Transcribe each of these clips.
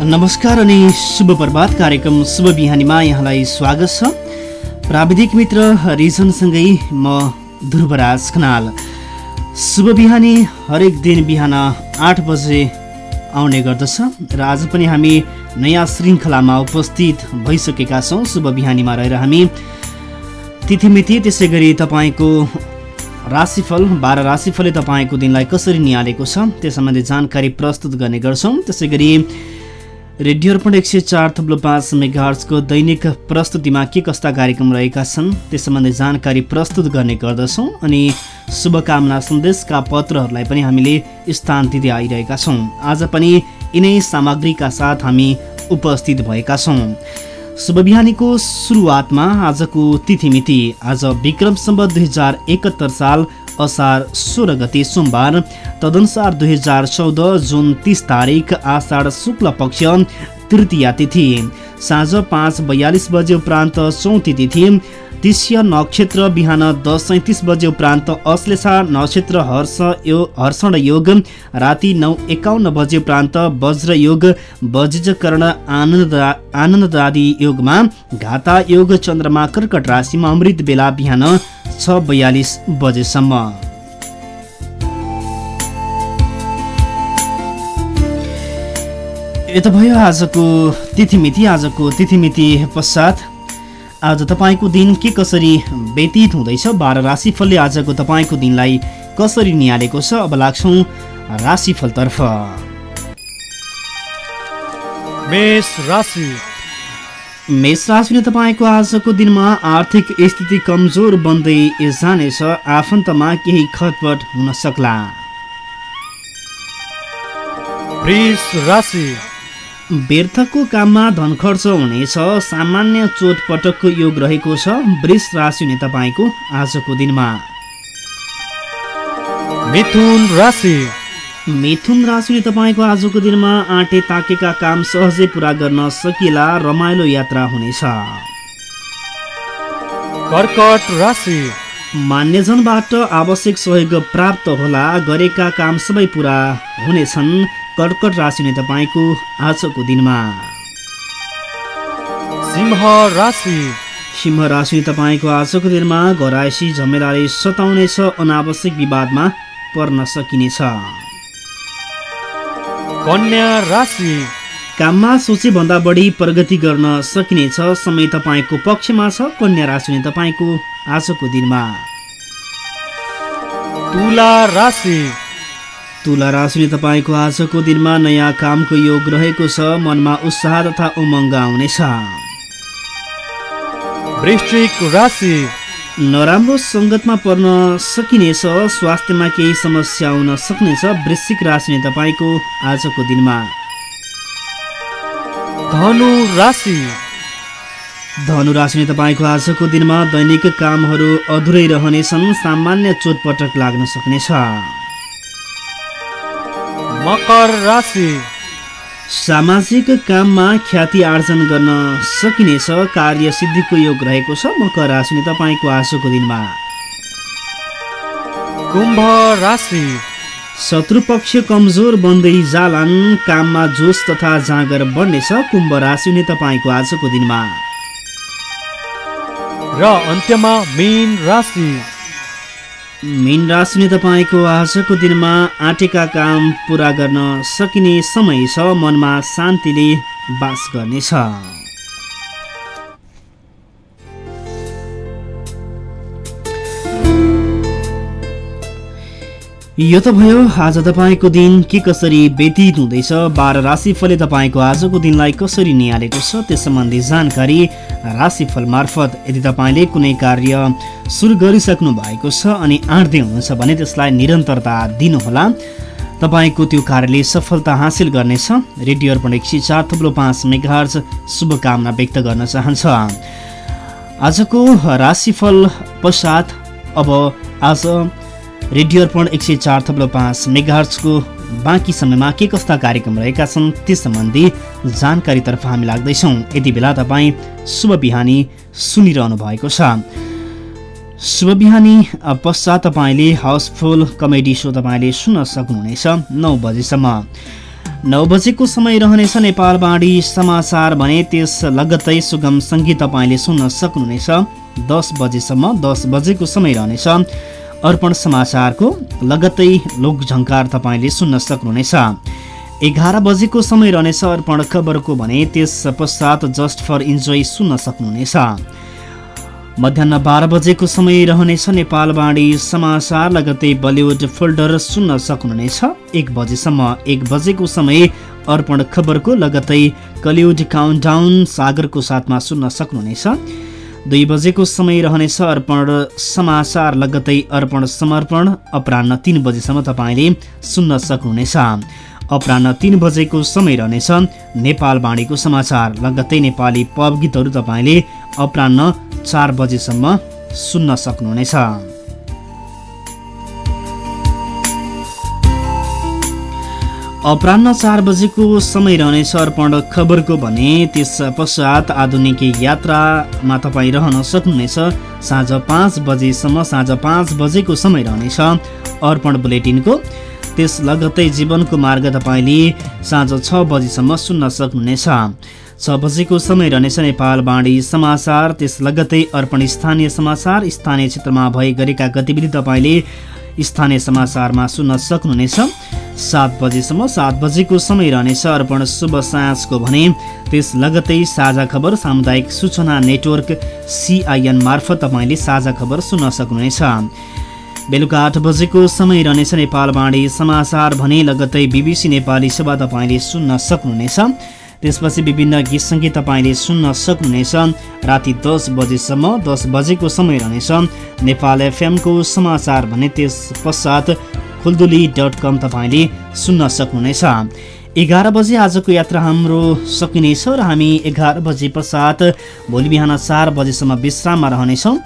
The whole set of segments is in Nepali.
नमस्कार अनि शुभ प्रभात कार्यक्रम शुभ बिहानीमा यहाँलाई स्वागत छ। प्राविधिक मित्र रिजनसँगै म ध्रुवराज खनाल। शुभ बिहानी हरेक दिन बिहान आठ बजे आउने गर्दछ र आज पनि हामी नयाँ श्रृङ्खलामा उपस्थित भइसकेका छौँ। शुभ बिहानीमा रहेर हामी तिथिमिति त्यसै गरी तपाईँको राशिफल बाह्र राशिफलले तपाईँको दिनलाई कसरी निहालेको छ त्यस सम्बन्धी जानकारी प्रस्तुत गर्ने गर्छौँ। त्यसै गरी रेडियो अर्पण एक सय चार थप्लो पाँच मेगाहर्सको दैनिक प्रस्तुतिमा के कस्ता कार्यक्रम रहेका छन् त्यस सम्बन्धी जानकारी प्रस्तुत गर्ने गर्दछौँ अनि शुभकामना सन्देशका पत्रहरूलाई पनि हामीले स्थान दिँदै आइरहेका छौँ। आज पनि यिनै सामग्रीका साथ हामी उपस्थित भएका छौँ। शुभ बिहानीको सुरुवातमा आजको तिथिमिति। आज विक्रम सम्बत दुई हजार एकहत्तर साल असार सोह्र गते सोमबार। तदनुसार दुई हजार चौध जुन तिस तारिक आषाढ शुक्ल पक्ष तृतीया तिथि। साँझ पाँच बयालिस बजे उपरान्त चौथी तिथि। तिष्य नक्षत्र बिहान दस सैँतिस बजे उपरान्त अश्लेषा नक्षत्र हर्ष यो हर्षण योग राति नौ एकाउन्न बजे उपरान्त वज्र योग वज्रकर्ण आनन्द आनन्ददादी योगमा घाता योग चन्द्रमा कर्कट राशिमा अमृत बेला बिहान छ बयालिस बजेसम्म। यता भयो आजको तिथिमिति आजको तिथिमिति पश्चात आज तपाईँको दिन के कसरी व्यतीत हुँदैछ? बाह्र राशिफलले आजको तपाईँको दिनलाई कसरी निहालेको छ? अब लाग्छौँ राशिफलतर्फ। मेष राशि। मेष राशिले तपाईँको आजको दिनमा आर्थिक स्थिति कमजोर बन्दै जानेछ। आफन्तमा केही खटपट हुन सक्ला। व्यर्थको काममा धन खर्च हुनेछ सामान्य चोटपटकको योग रहेको छ वृष राशि हुने तपाईँको आजको दिनमा। मिथुन राशि। मिथुन राशिले तपाईँको आजको दिनमा आँटे ताकेका काम सहजै पुरा गर्न सकिएला रमाइलो यात्रा हुनेछ कर्कट राशि। मान्यजनबाट आवश्यक सहयोग प्राप्त होला गरेका काम सबै पुरा हुनेछन्। कर्कट राशि नै तपाईँको आजको दिनमा। सिंह राशि। सिंह राशि तपाईँको आजको दिनमा घरायसी झमेलाले सताउनेछ अनावश्यक विवादमा पर्न सकिनेछ। कन्या राशि। काममा सोचेभन्दा बढी प्रगति गर्न सकिनेछ समय तपाईँको पक्षमा छ कन्या राशि नै तपाईँको आजको दिनमा। तुला राशि। तुला राशिले तपाईँको आजको दिनमा नयाँ कामको योग रहेको छ मनमा उत्साह तथा उमङ्ग आउनेछ नराम्रो सङ्गतमा पर्न सकिनेछ स्वास्थ्यमा केही समस्या आउन सक्नेछ वृश्चिक राशिले तपाईँको आजको दिनमा। धनु राशि। धनु राशिले तपाईँको आजको दिनमा दैनिक कामहरू अधुरै रहनेछन् सामान्य चोटपटक लाग्न सक्नेछ। मकर राशि। सामाजिक काममा ख्याति आर्जन गर्न सकिनेछ कार्य सिद्धिको योग रहेको छ मकर राशिले तपाईँको आजको दिनमा। कुम्भ राशि। शत्रुपक्ष कमजोर बन्दै जालान् काममा जोस तथा जाँगर बढ्नेछ कुम्भ राशि नै तपाईँको आजको दिनमा। र अन्त्यमा मीन राशि। मीन राशिले तपाईँको आजको दिनमा आँटेका काम पुरा गर्न सकिने समय छ मनमा शान्तिले बास गर्नेछ। यो त भयो आज तपाईँको दिन के कसरी व्यतीत हुँदैछ बाह्र राशिफलले तपाईँको आजको दिनलाई कसरी निहालेको छ त्यस सम्बन्धी जानकारी राशिफल मार्फत यदि तपाईँले कुनै कार्य सुरु गरिसक्नु भएको छ अनि आँट्दै हुनुहुन्छ भने त्यसलाई निरन्तरता दिनुहोला। तपाईँको त्यो कार्यले सफलता हासिल गर्नेछ। रेडियो अर्पण एक सय चार थुप्रो पाँच मेघार्ज शुभकामना व्यक्त गर्न चाहन्छ। आजको राशिफल पश्चात अब आज रेडियो अर्पण एक सय चार थप्लो पाँच मेगाहर्चको बाँकी समयमा के कस्ता कार्यक्रम रहेका छन् त्यस सम्बन्धी जानकारीतर्फ हामी लाग्दैछौँ। यति बेला तपाईँ शुभ बिहानी सुनिरहनु भएको छ। शुभ बिहानी पश्चात तपाईँले हाउसफुल कमेडी सो तपाईँले सुन्न सक्नुहुनेछ नौ बजीसम्म। नौ बजेको समय रहनेछ नेपालवाणी समाचार भने त्यस लगत्तै सुगम सङ्गीत तपाईँले सुन्न सक्नुहुनेछ। दस बजेसम्म दस बजेको समय रहनेछ। अर्पण समाचारको लगत्तै लोकझङ्कार तपाईँले सुन्न सक्नुहुनेछ। एघार बजेको समय रहनेछ अर्पण खबरको भने त्यस पश्चात जस्ट फर इन्जोय सुन्न सक्नुहुनेछ। मध्याह बाह्र बजेको समय रहनेछ नेपालवाणी समाचार लगतै बलिउड फोल्डर सुन्न सक्नुहुनेछ। एक बजेसम्म एक बजेको समय अर्पण खबरको लगतै कलिउड काउन्टाउन सागरको साथमा सुन्न सक्नुहुनेछ। दुई बजेको समय रहनेछ अर्पण समाचार लगतै अर्पण समर्पण। अपरान्न तिन बजेसम्म तपाईँले सुन्न सक्नुहुनेछ। अपरान्न तिन बजेको समय रहनेछ नेपाल बाणीको समाचार। लगत्तै नेपाली पब गीतहरू तपाईँले अपरान्न चार बजेसम्म सुन्न सक्नुहुनेछ। अपरान्न चार बजेको समय रहनेछ अर्पण खबरको भने त्यस पश्चात आधुनिक यात्रामा तपाईँ रहन सक्नुहुनेछ। साँझ पाँच बजेसम्म साँझ पाँच बजेको समय रहनेछ। अर्पण बुलेटिनको। त्यस लगत्तै जीवनको मार्ग तपाईँले साँझ छ बजीसम्म सुन्न सक्नुहुनेछ। छ बजेको समय रहनेछ नेपाल बाणी समाचार। त्यस लगत्तै अर्पण स्थानीय समाचार। स्थानीय क्षेत्रमा भए गरेका गतिविधि तपाईँले स्थानीय समाचारमा सुन्न सक्नुहुनेछ। सात बजेसम्म सात बजेको समय रहनेछ। अर्पण शुभ साँझको भने त्यस लगत्तै साझा खबर सामुदायिक सूचना नेटवर्क सिआइएन मार्फत तपाईँले साझा खबर सुन्न सक्नुहुनेछ। बेलुका आठ बजेको समय रहनेछ नेपालवाणी समाचार भने लगत्तै बिबिसी नेपाली सेवा तपाईँले सुन्न सक्नुहुनेछ। त्यसपछि विभिन्न गीत सङ्गीत तपाईँले सुन्न सक्नुहुनेछ। राति दस बजेसम्म दस बजेको समय रहनेछ। नेपाल एफएमको समाचार भने त्यस पश्चात खुल्दुली डट कम तपाईँले सुन्न सक्नुहुनेछ। एघार बजे आजको यात्रा हाम्रो सकिनेछ र हामी एघार बजे पश्चात भोलि बिहान चार बजेसम्म विश्राममा रहनेछौँ।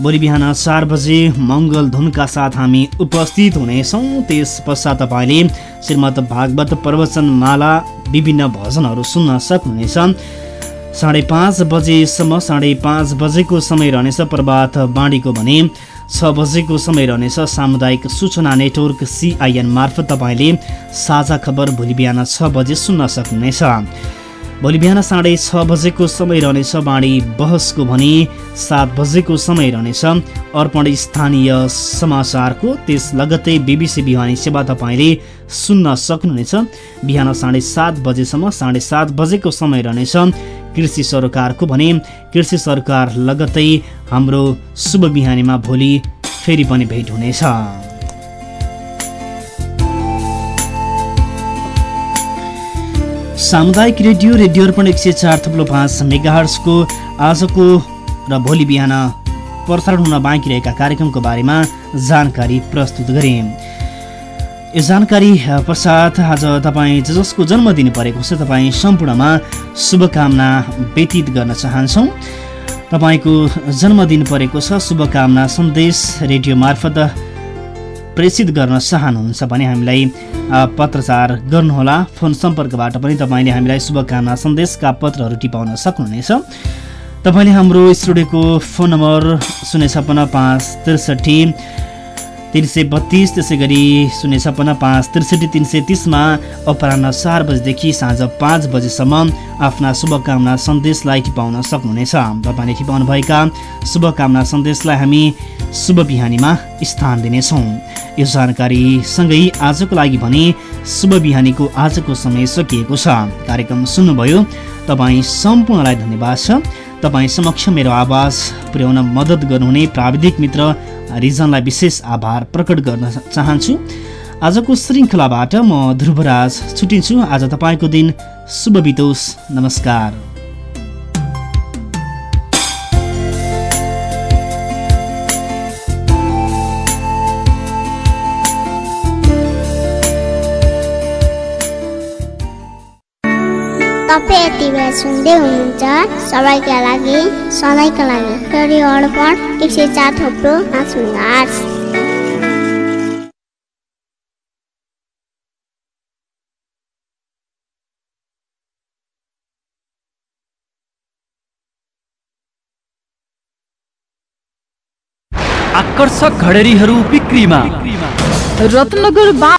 भोलि बिहान चार बजे मङ्गल धुनका साथ हामी उपस्थित हुनेछौँ। त्यस पश्चात तपाईँले श्रीमद् भागवत प्रवचनमाला विभिन्न भजनहरू सुन्न सक्नुहुनेछ। साढे पाँच बजेसम्म साढे पाँच बजेको समय रहनेछ प्रभात बाँडीको भने। छ बजेको समय रहनेछ। सामुदायिक सूचना नेटवर्क सिआइएन मार्फत तपाईँले साझा खबर भोलि बिहान छ बजे सुन्न सक्नुहुनेछ भोलि बिहान साढे छ बजेको समय रहनेछ। बाणी बहसको भने सात बजेको समय रहनेछ। अर्पण स्थानीय समाचारको त्यस लगत्तै बिबिसी बिहानी सेवा तपाईँले सुन्न सक्नुहुनेछ। बिहान साढे सात बजेसम्म साढे सात बजेको समय रहनेछ। कृषि सरकारको भने कृषि सरकार लगत्तै हाम्रो शुभ बिहानीमा भोलि फेरि पनि भेट हुनेछ। सामुदायिक रेडियो रेडियो अर्पण एक सय चार थप्लो पाँच मेगाहर्सको आजको र भोलि बिहान प्रसारण हुन बाँकी रहेका कार्यक्रमको बारेमा जानकारी प्रस्तुत गरे। यो जानकारी पश्चात आज तपाईँ जसको जन्मदिन परेको छ तपाईँ सम्पूर्णमा शुभकामना व्यतीत गर्न चाहन्छौँ। तपाईँको जन्मदिन परेको छ शुभकामना सन्देश रेडियो मार्फत प्रेसित गर्न चाहनुहुन्छ भने हामीलाई पत्रचार गर्नुहोला। फोन सम्पर्कबाट पनि तपाईँले हामीलाई शुभकामना सन्देशका पत्रहरू टिपाउन सक्नुहुनेछ। तपाईँले हाम्रो स्टुडियोको फोन नम्बर शून्य छपन्न पाँच त्रिसठी तिन सय बत्तिस त्यसै गरी शून्य छपन्न पाँच त्रिसठी तिन सय तिसमा अपराह चार बजीदेखि साँझ पाँच बजेसम्म आफ्ना शुभकामना सन्देशलाई टिपाउन सक्नुहुनेछ। तपाईँले टिपाउनुभएका शुभकामना सन्देशलाई हामी शुभ बिहानीमा स्थान दिनेछौँ। यो जानकारीसँगै आजको लागि भने शुभ बिहानीको आजको समय सकिएको छ। कार्यक्रम सुन्नुभयो। तपाईँ सम्पूर्णलाई धन्यवाद छ। तपाईँ समक्ष मेरो आवाज पुर्याउन मद्दत गर्नुहुने प्राविधिक मित्र रिजनलाई विशेष आभार प्रकट गर्न चाहन्छु। आजको श्रृङ्खलाबाट म ध्रुवराज छुट्टिन्छु आज तपाईँको दिन शुभ बितोस्। नमस्कार। तपाईँ यति बेला सुन्दै हुनुहुन्छ सबैका लागि सधैँका लागि रेडियो अर्पण एक सय चार थोप्रो पाँच आकर्षक घडेरीहरू बिक्रीमा। रत्नगर बा